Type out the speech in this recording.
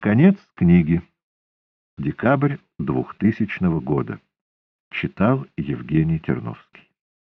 Конец книги. Декабрь 2000 года. Читал Евгений Терновский.